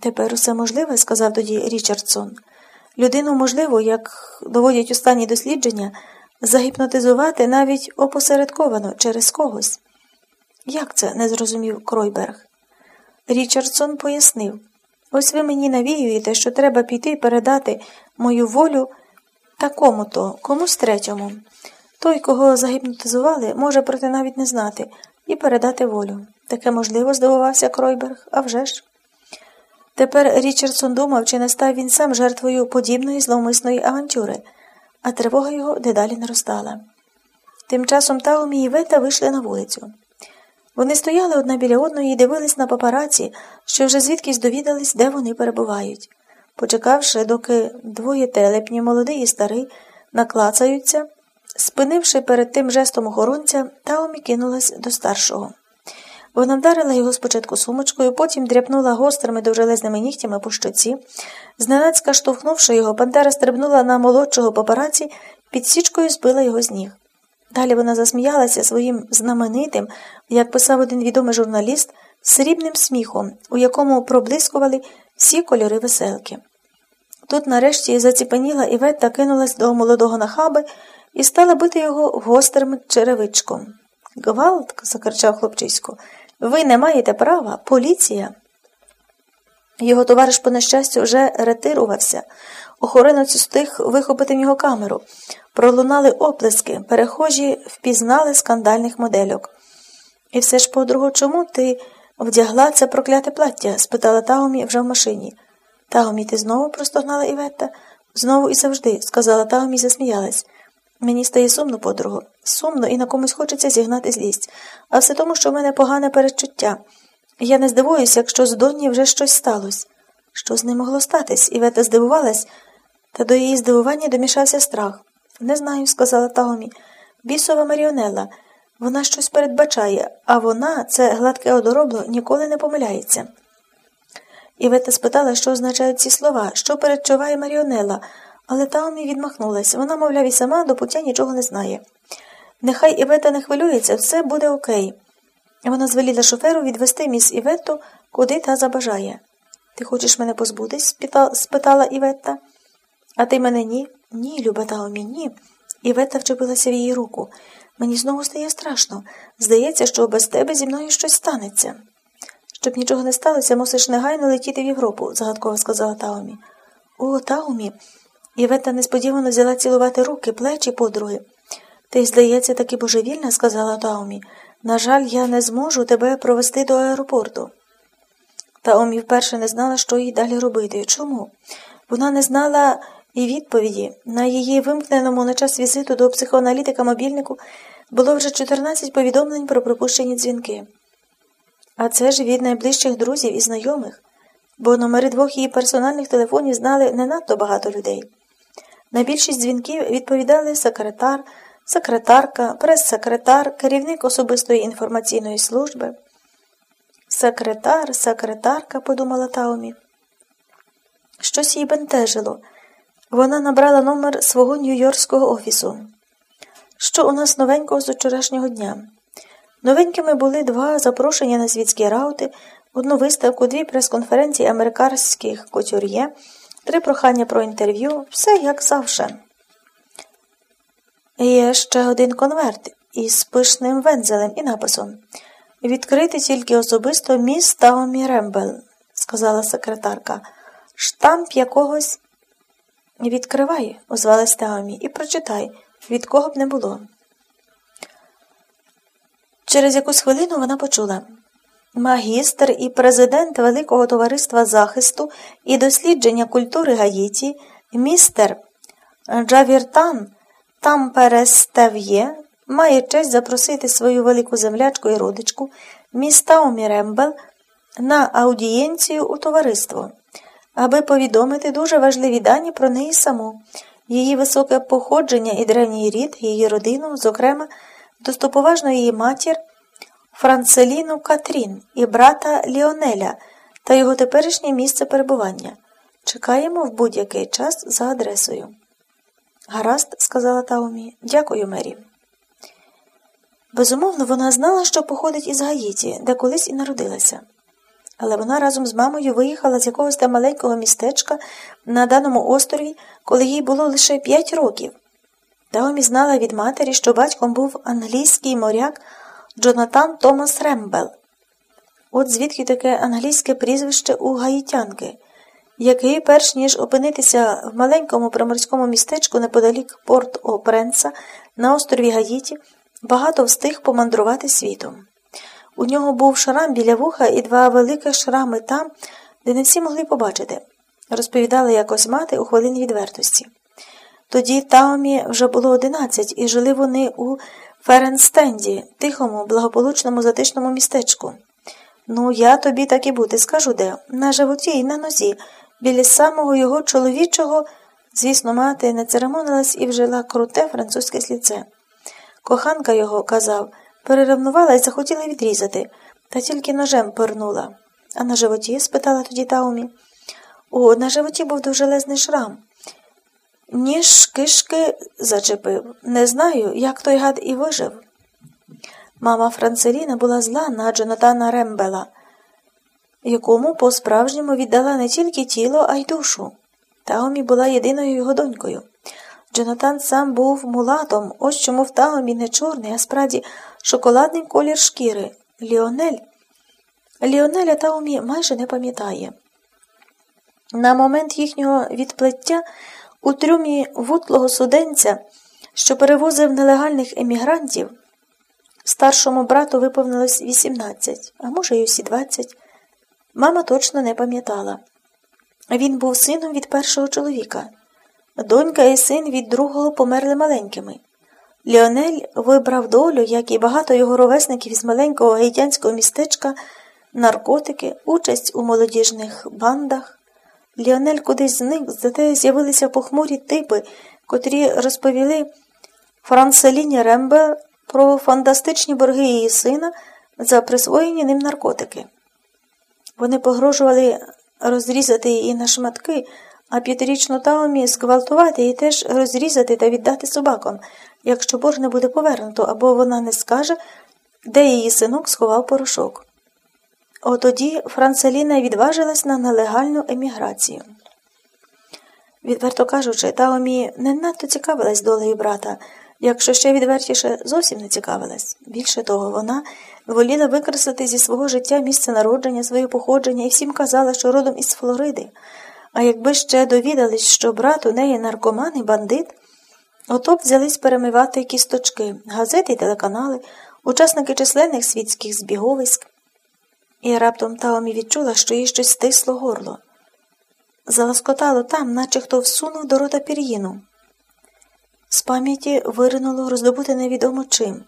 Тепер усе можливе, сказав тоді Річардсон. Людину можливо, як доводять останні дослідження, загіпнотизувати навіть опосередковано через когось. Як це? не зрозумів Кройберг. Річардсон пояснив ось ви мені навіюєте, що треба піти і передати мою волю такому то, комусь третьому. Той, кого загіпнотизували, може проте навіть не знати, і передати волю. Таке можливо, здивувався Кройберг, а вже ж. Тепер Річардсон думав, чи не став він сам жертвою подібної зловмисної авантюри, а тривога його дедалі наростала. Тим часом Таумі і Вета вийшли на вулицю. Вони стояли одна біля одної і дивились на папараці, що вже звідкись довідались, де вони перебувають. Почекавши, доки двоє телепні, молодий і старий, наклацаються, спинивши перед тим жестом охоронця, Таумі кинулась до старшого. Вона вдарила його спочатку сумочкою, потім дряпнула гострими довжелезними нігтями по щоці. Зненацька штовхнувши його, Пантера стрибнула на молодшого папараці, під січкою збила його з ніг. Далі вона засміялася своїм знаменитим, як писав один відомий журналіст, срібним сміхом, у якому проблискували всі кольори веселки. Тут нарешті заціпеніла Іветта кинулась до молодого нахаби і стала бити його гострим черевичком. Гвалт, закричав хлопчисько, ви не маєте права, поліція. Його товариш, по нещастю, вже ретирувався. Охоронець встиг вихопити в нього камеру. Пролунали оплески, перехожі впізнали скандальних модельок. І все ж, подругу, чому ти вдягла це прокляте плаття? спитала Таумі вже в машині. Таумі, ти знову простогнала Іветта? Знову і завжди, сказала Таумі засміялась. Мені стає сумно, подругу. Сумно і на комусь хочеться зігнати злість. А все тому, що в мене погане передчуття. Я не здивуюся, якщо з Донні вже щось сталося. Що з ним могло статись? Івета здивувалась, та до її здивування домішався страх. Не знаю, сказала Таомі. Бісова Маріонелла. Вона щось передбачає, а вона, це гладке одоробло, ніколи не помиляється. Івета спитала, що означають ці слова, що передчуває Маріонелла, але Таомі відмахнулась. Вона, мовляв, і сама до пуття нічого не знає. Нехай Івета не хвилюється, все буде окей. Вона звеліла шоферу відвести міс Івету, куди та забажає. Ти хочеш мене позбутись? спитала Іветта. А ти мене ні? Ні, люба Таомі, ні. Іветта вчепилася в її руку. Мені знову стає страшно. Здається, що без тебе зі мною щось станеться. Щоб нічого не сталося, мусиш негайно летіти в Європу, загадково сказала Таомі. О, Таомі. Іветта несподівано взяла цілувати руки, плечі подруги. Ти, здається, таки божевільна, сказала Таомі. На жаль, я не зможу тебе провести до аеропорту. Таомі вперше не знала, що їй далі робити. Чому? Вона не знала і відповіді. На її вимкненому на час візиту до психоаналітика мобільнику було вже 14 повідомлень про пропущені дзвінки. А це ж від найближчих друзів і знайомих, бо номери двох її персональних телефонів знали не надто багато людей. На більшість дзвінків відповідали секретар, секретарка, прес-секретар, керівник особистої інформаційної служби. Секретар, секретарка, подумала Таумі. Щось їй бентежило. Вона набрала номер свого нью-йоркського офісу. Що у нас новенького з вчорашнього дня? Новенькими були два запрошення на світські раути, одну виставку, дві прес-конференції американських кутюр'є, три прохання про інтерв'ю, все як завше. Є ще один конверт із пишним вензелем і написом Відкрити тільки особисто міс Таомі Рембел, сказала секретарка. Штамп якогось. Відкривай, озвалась Таомі, і прочитай, від кого б не було. Через якусь хвилину вона почула магістр і президент Великого товариства захисту і дослідження культури Гаїті, містер Джавіртан Тамперестев'є має честь запросити свою велику землячку і родичку, міста Омірембел, на аудієнцію у товариство, аби повідомити дуже важливі дані про неї саму, її високе походження і древній рід, її родину, зокрема, доступоважно її матір Францеліну Катрін і брата Ліонеля та його теперішнє місце перебування. Чекаємо в будь-який час за адресою. Гаразд, сказала Таумі, дякую, Мері. Безумовно, вона знала, що походить із Гаїті, де колись і народилася. Але вона разом з мамою виїхала з якогось там маленького містечка на даному острові, коли їй було лише п'ять років. Таомі знала від матері, що батьком був англійський моряк Джонатан Томас Рембел. От звідки таке англійське прізвище у гаїтянки, який, перш ніж опинитися в маленькому приморському містечку неподалік Порт О Пренса на острові Гаїті, багато встиг помандрувати світом. У нього був шрам біля вуха і два великих шрами там, де не всі могли побачити, розповідала якось мати у хвилині відвертості. Тоді Таомі вже було одинадцять, і жили вони у Ференстенді, тихому, благополучному затишному містечку. Ну, я тобі так і бути скажу де, на животі і на нозі, біля самого його чоловічого, звісно, мати не церемонилась і вжила круте французьке слівце. Коханка його, казав, переревнувала і захотіла відрізати, та тільки ножем пернула. А на животі? спитала тоді Таумі. О, на животі був довжелезний шрам. Ніж кишки зачепив. Не знаю, як той гад і вижив. Мама Францеліна була зла на Джонатана Рембела, якому по-справжньому віддала не тільки тіло, а й душу. Таомі була єдиною його донькою. Джонатан сам був мулатом, ось чому в Таомі не чорний, а справді шоколадний колір шкіри. Ліонель. Ліонеля Таомі майже не пам'ятає. На момент їхнього відплиття у трюмі вутлого суденця, що перевозив нелегальних емігрантів, старшому брату виповнилось 18, а може, й усі 20. Мама точно не пам'ятала. Він був сином від першого чоловіка. Донька і син від другого померли маленькими. Ліонель вибрав долю, як і багато його ровесників із маленького гаїтянського містечка, наркотики, участь у молодіжних бандах. Ліонель кудись зник, зате з'явилися похмурі типи, котрі розповіли Франселіні Рембе про фантастичні борги її сина за присвоєні ним наркотики. Вони погрожували розрізати її на шматки, а п'ятирічну Таомі зґвалтувати і теж розрізати та віддати собакам, якщо борг не буде повернуто, або вона не скаже, де її синок сховав порошок. Отоді Францеліна відважилась на нелегальну еміграцію. Відверто кажучи, Таомі не надто цікавилась долею брата, якщо ще відвертіше зовсім не цікавилась. Більше того, вона воліла викреслити зі свого життя місце народження, своє походження і всім казала, що родом із Флориди. А якби ще довідались, що брат у неї наркоман і бандит, ото б взялись перемивати кісточки, газети й телеканали, учасники численних світських збіговиськ. І раптом Таомі відчула, що їй щось стисло горло. Залоскотало там, наче хто всунув до рота пір'їну. З пам'яті виринуло роздобути невідомо чим.